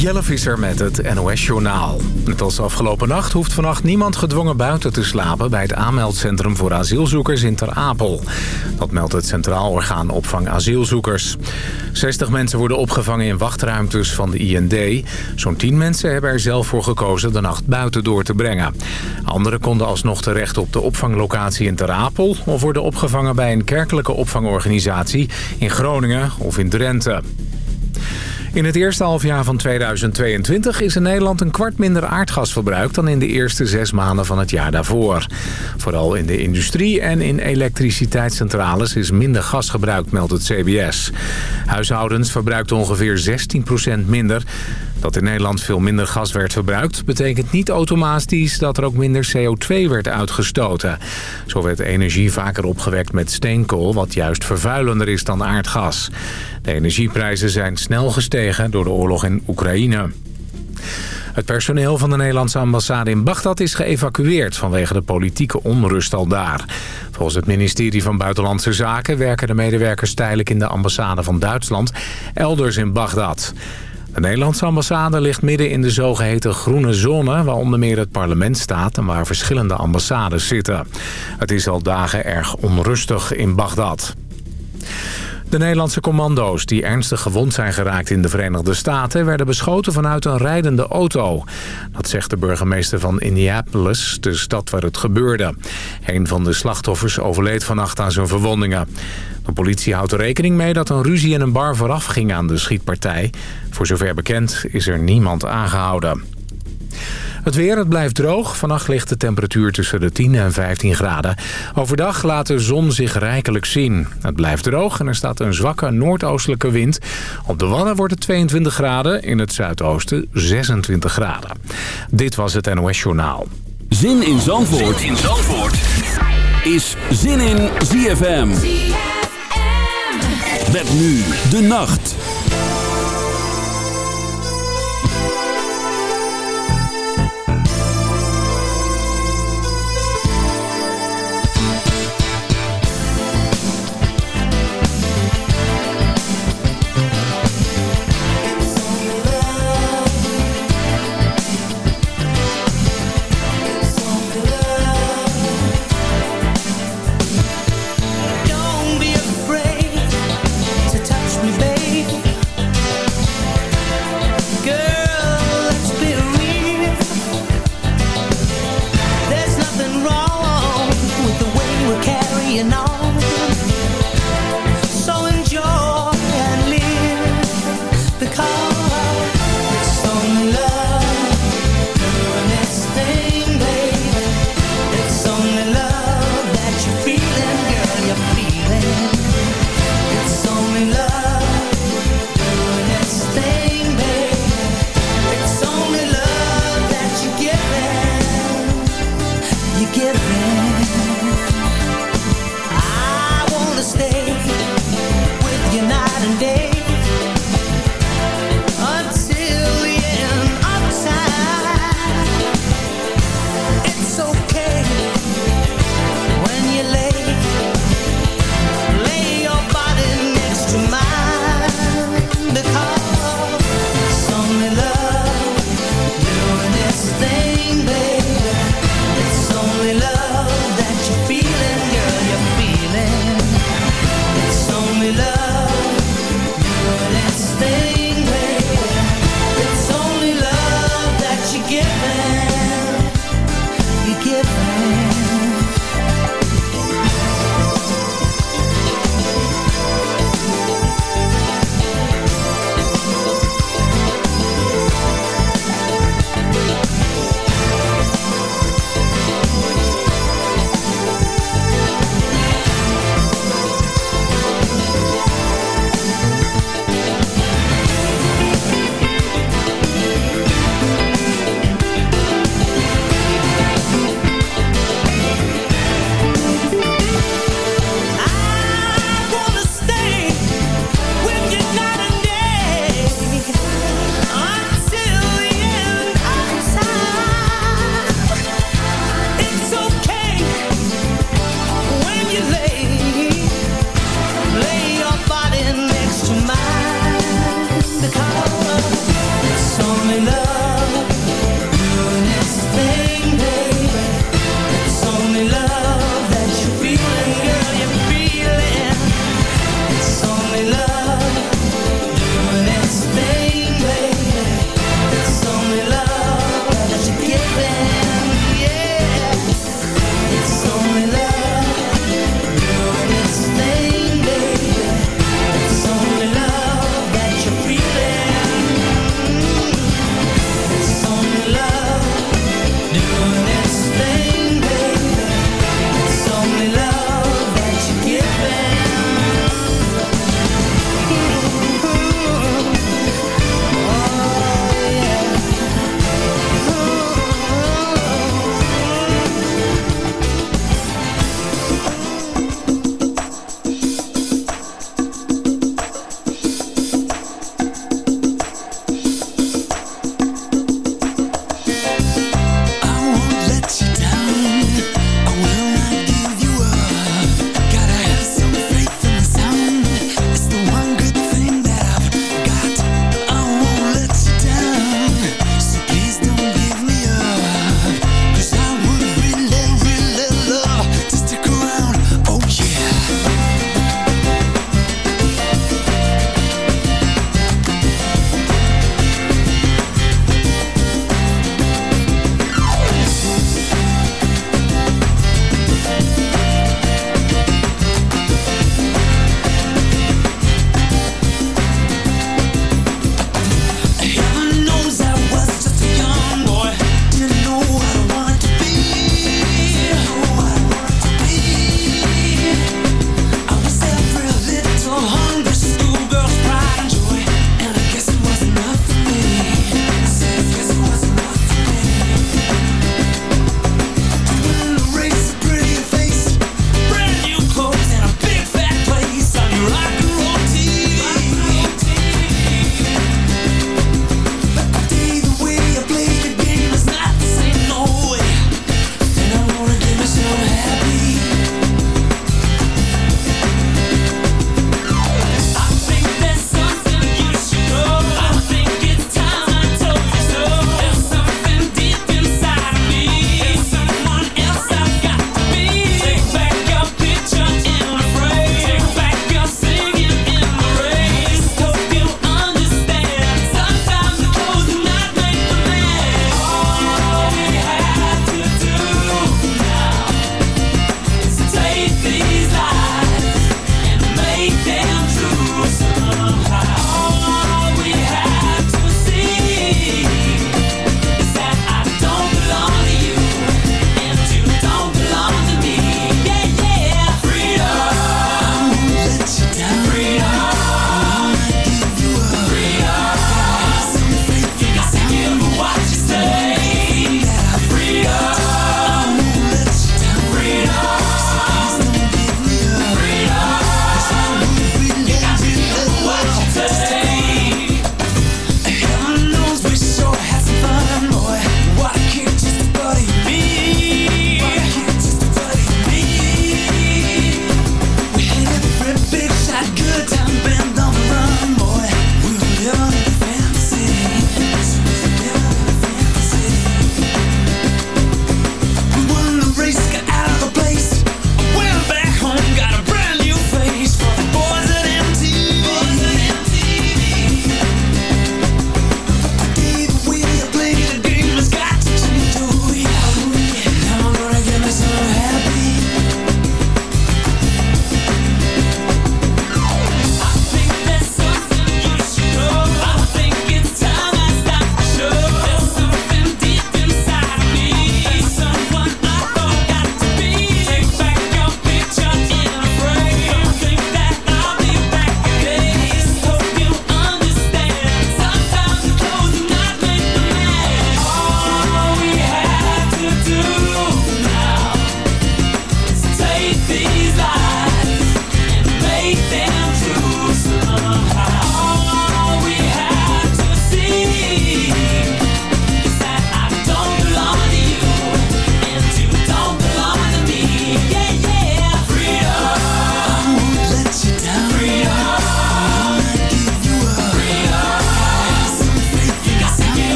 Jelle Visser met het NOS-journaal. Net als afgelopen nacht hoeft vannacht niemand gedwongen buiten te slapen... bij het aanmeldcentrum voor asielzoekers in Ter Apel. Dat meldt het Centraal Orgaan Opvang Asielzoekers. 60 mensen worden opgevangen in wachtruimtes van de IND. Zo'n 10 mensen hebben er zelf voor gekozen de nacht buiten door te brengen. Anderen konden alsnog terecht op de opvanglocatie in Ter Apel... of worden opgevangen bij een kerkelijke opvangorganisatie in Groningen of in Drenthe. In het eerste halfjaar van 2022 is in Nederland een kwart minder aardgas verbruikt... dan in de eerste zes maanden van het jaar daarvoor. Vooral in de industrie en in elektriciteitscentrales is minder gas gebruikt, meldt het CBS. Huishoudens verbruikt ongeveer 16% minder. Dat in Nederland veel minder gas werd verbruikt... betekent niet automatisch dat er ook minder CO2 werd uitgestoten. Zo werd energie vaker opgewekt met steenkool... wat juist vervuilender is dan aardgas. De energieprijzen zijn snel gestegen door de oorlog in Oekraïne. Het personeel van de Nederlandse ambassade in Bagdad is geëvacueerd vanwege de politieke onrust al daar. Volgens het ministerie van Buitenlandse Zaken werken de medewerkers tijdelijk in de ambassade van Duitsland elders in Bagdad. De Nederlandse ambassade ligt midden in de zogeheten groene zone... waar onder meer het parlement staat en waar verschillende ambassades zitten. Het is al dagen erg onrustig in Bagdad. De Nederlandse commando's die ernstig gewond zijn geraakt in de Verenigde Staten... werden beschoten vanuit een rijdende auto. Dat zegt de burgemeester van Indianapolis, de stad waar het gebeurde. Een van de slachtoffers overleed vannacht aan zijn verwondingen. De politie houdt er rekening mee dat een ruzie in een bar vooraf ging aan de schietpartij. Voor zover bekend is er niemand aangehouden. Het weer, het blijft droog. Vannacht ligt de temperatuur tussen de 10 en 15 graden. Overdag laat de zon zich rijkelijk zien. Het blijft droog en er staat een zwakke noordoostelijke wind. Op de Wadden wordt het 22 graden, in het zuidoosten 26 graden. Dit was het NOS Journaal. Zin in Zandvoort, zin in Zandvoort. is Zin in ZFM. ZFM. Met nu de nacht.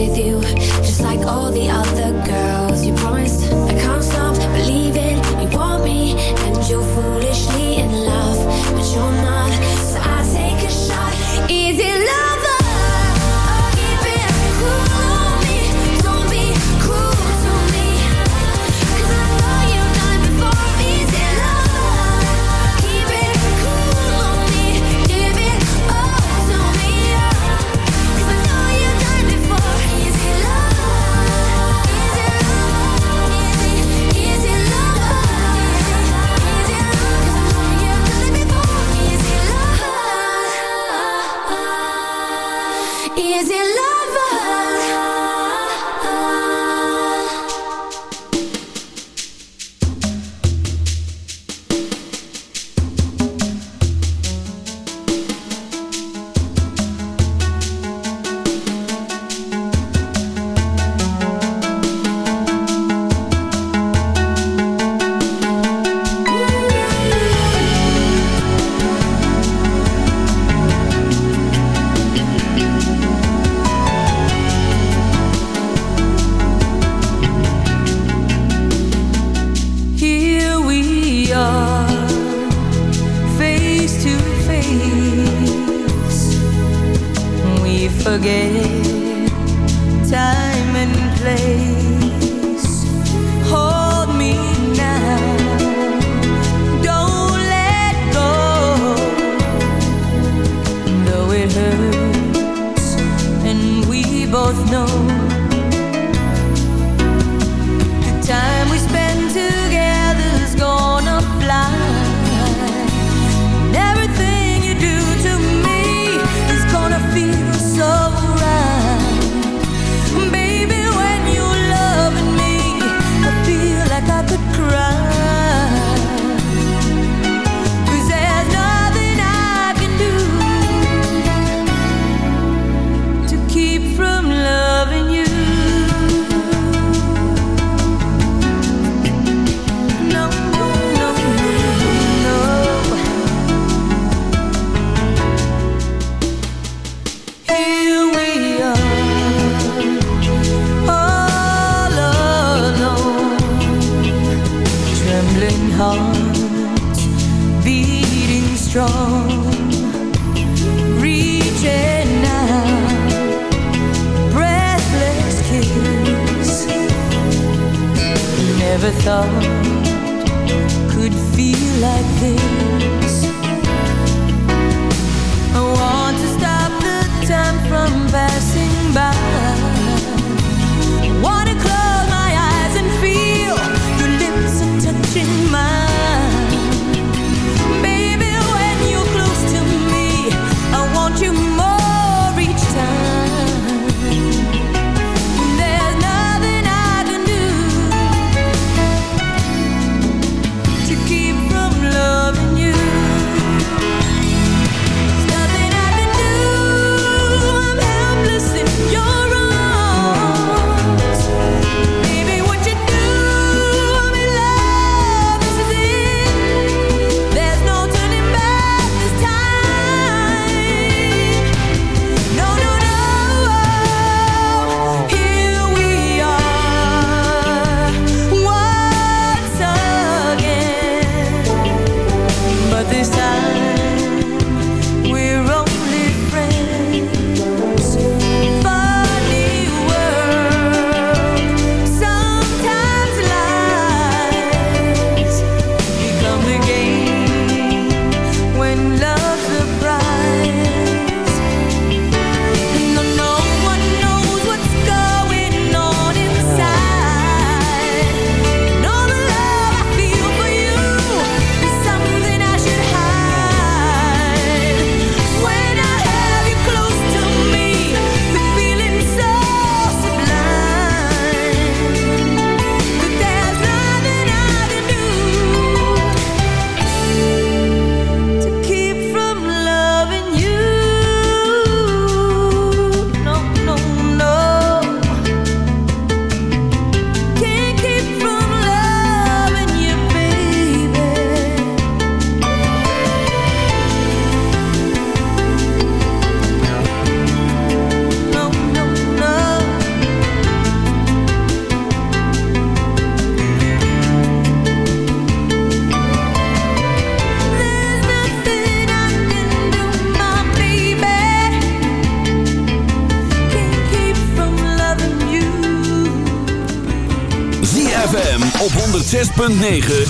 with you, just like all the 106.9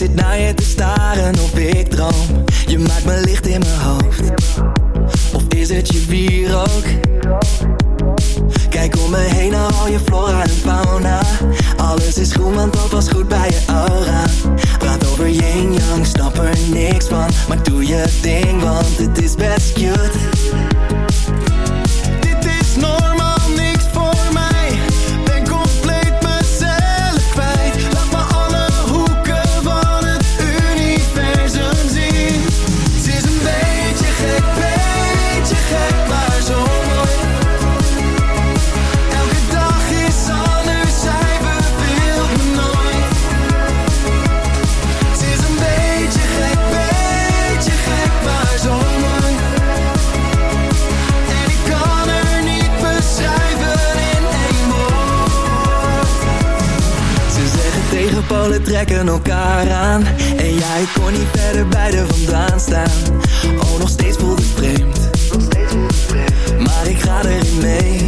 Zit naar je te staren of ik droom. Je maakt me licht in mijn hoofd. Of is het je bier ook? Kijk om me heen naar al je flora en fauna. Alles is goed, want dat was goed bij je aura. Praat over yin yang, snap er niks van. Maar doe je ding, want het is best cute trekken elkaar aan. En jij kon niet verder bij vandaan staan. Oh, nog steeds voelt het vreemd. Maar ik ga erin mee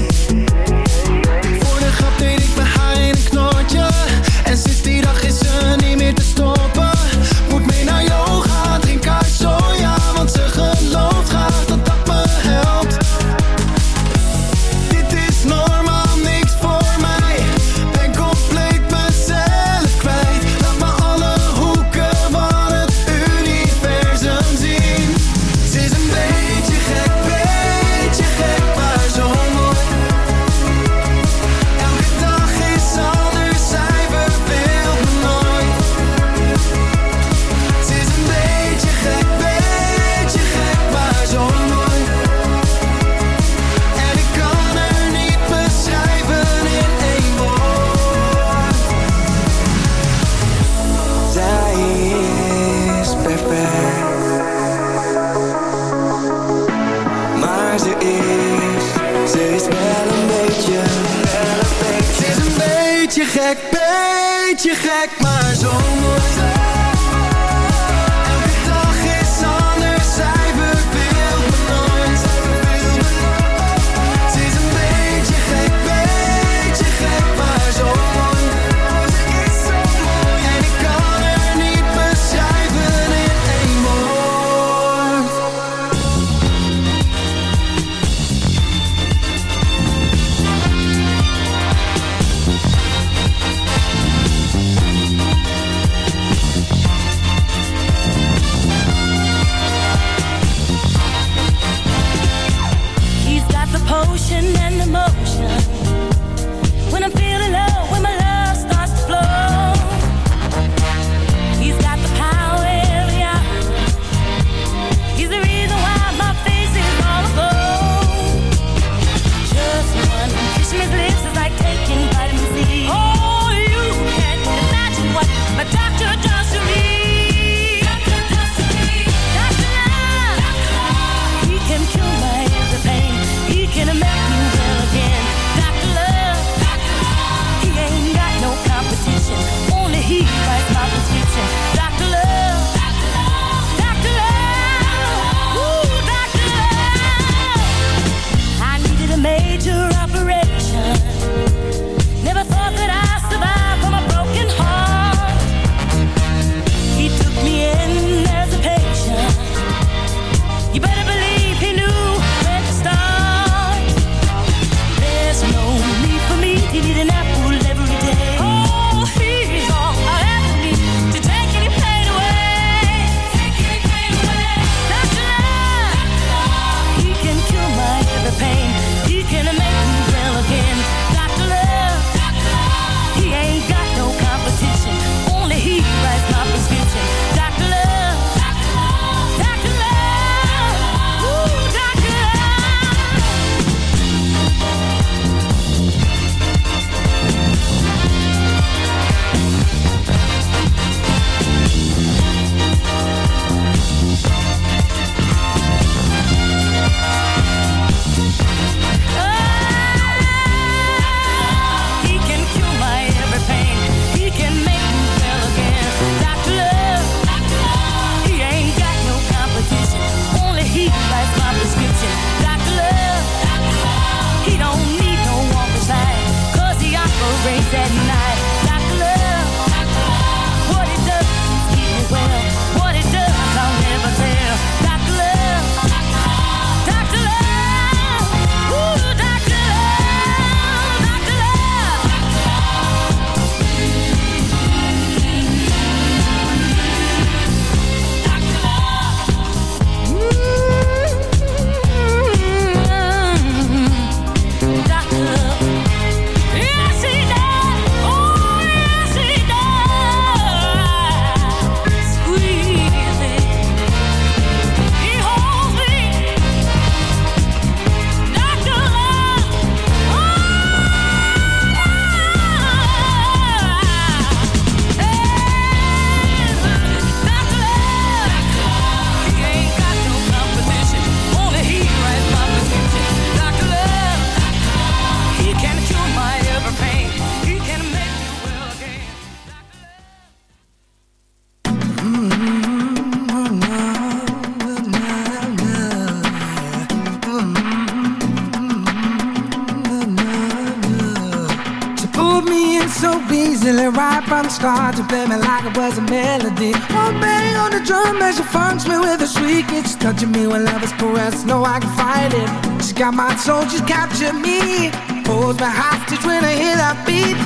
hard to play me like it was a melody. One bang on the drum as she funks me with a shriek. It's touching me when love is pressed. No, I can fight it. She got my soul, she's captured me. Holds me hostage when I hear that beat.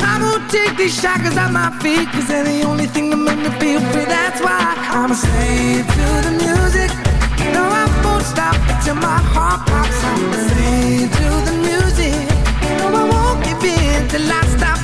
I won't take these shackles off my feet, cause they're the only thing that make me feel free. That's why I'm a slave to the music. No, I won't stop till my heart pops. I'm a slave to the music. No, I won't give in till I stop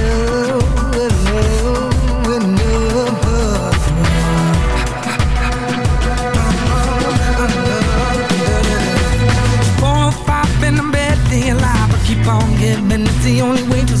It's the only way to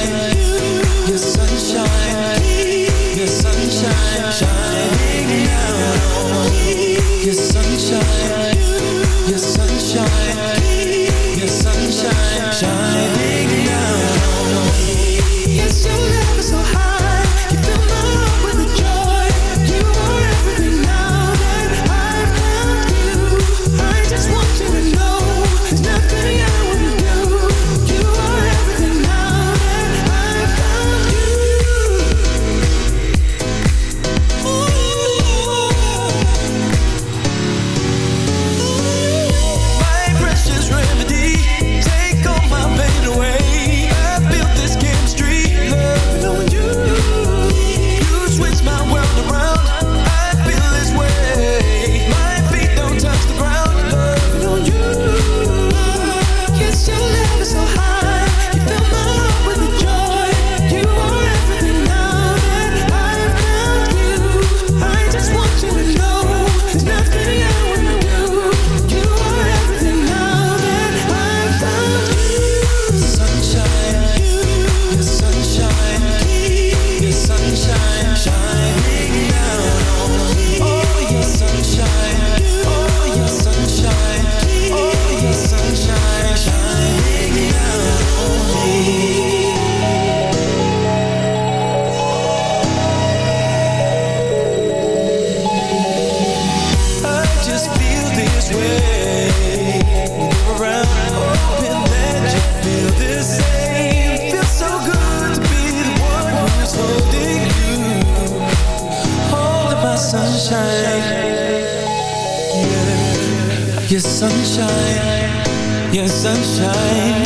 sunshine, your sunshine,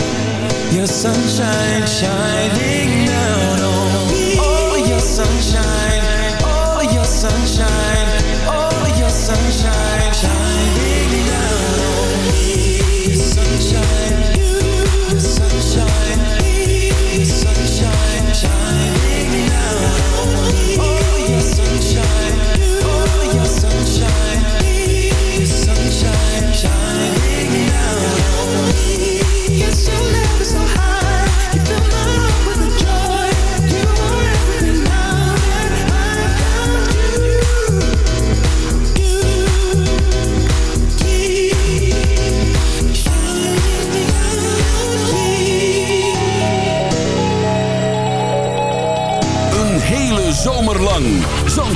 your sunshine shining down on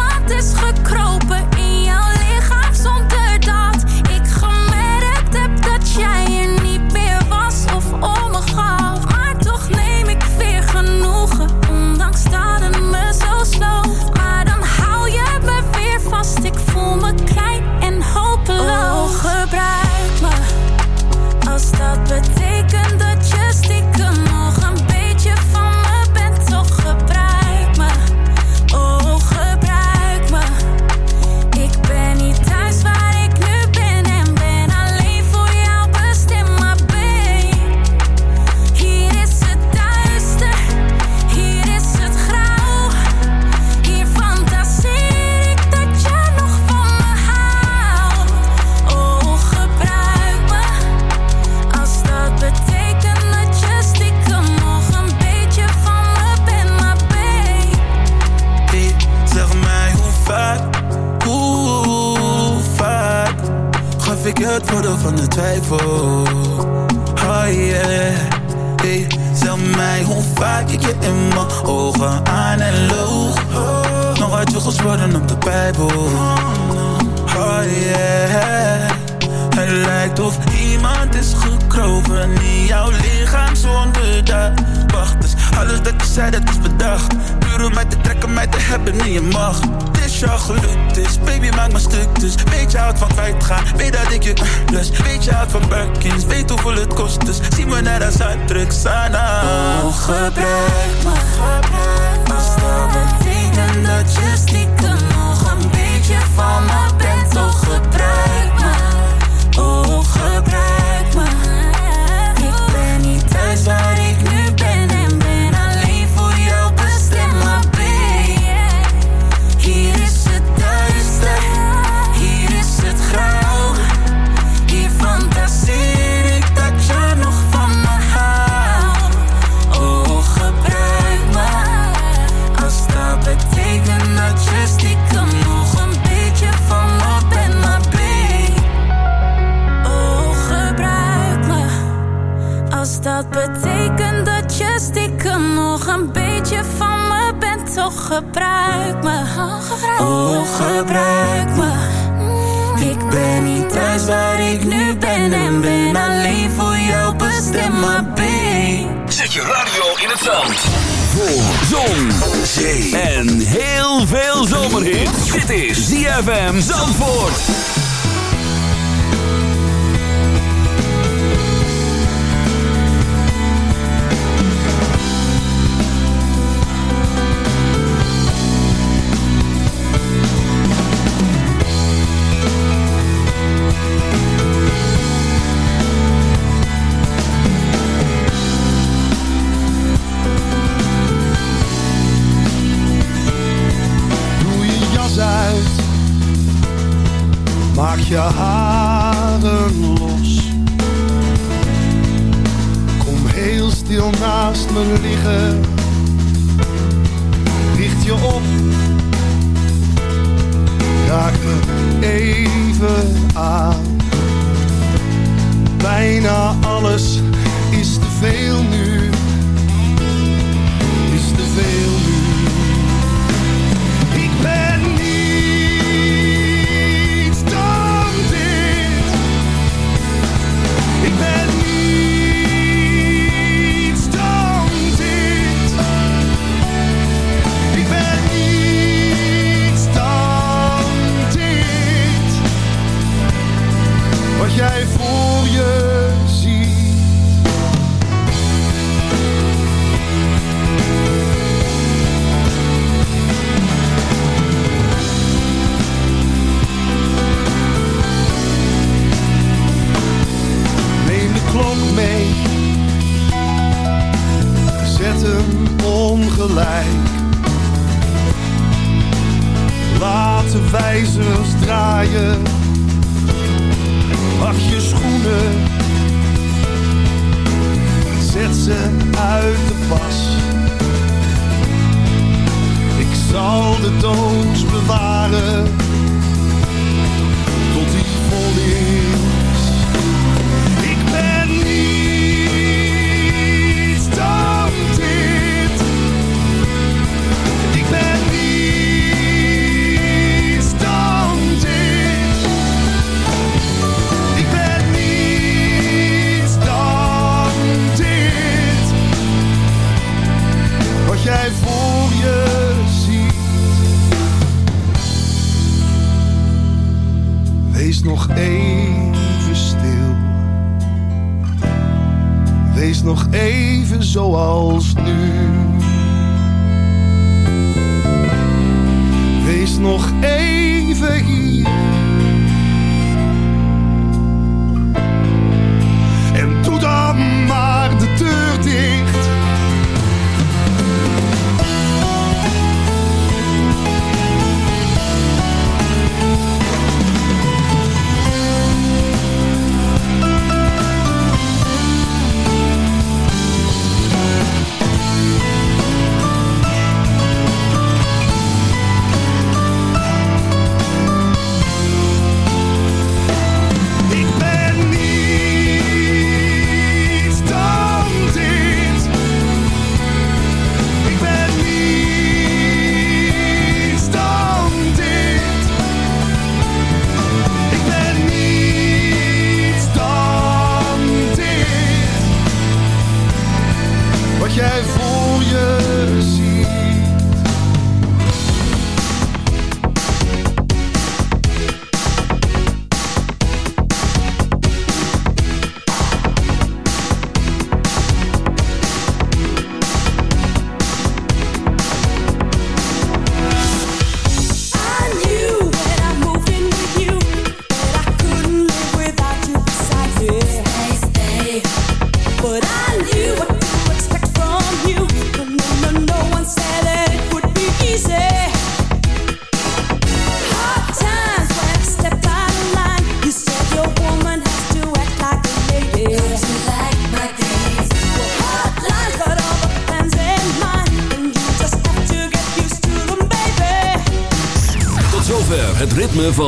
Wat is goed? twijfel. Oh yeah. Hey, zeg mij hoe vaak ik je in mijn ogen aan en loog. Nog wat joegels worden op de Bijbel. Oh yeah. Het lijkt of iemand is gekropen in jouw lichaam zonder dat. Wacht, dus alles dat je zei dat is bedacht. Puur om mij te trekken, mij te hebben in je macht gelukt is dus Baby maak me stuk dus. Weet je houdt van kwijtgaan? Weet dat ik je lust Weet je houdt van Birkins? Weet hoeveel het kost dus. Zie me naar dat Zuid-Druk Sana Oh gebruik me gebruik me Stel betekent dat je stiekem nog een beetje van me bent. Oh gebruik me Oh gebruik me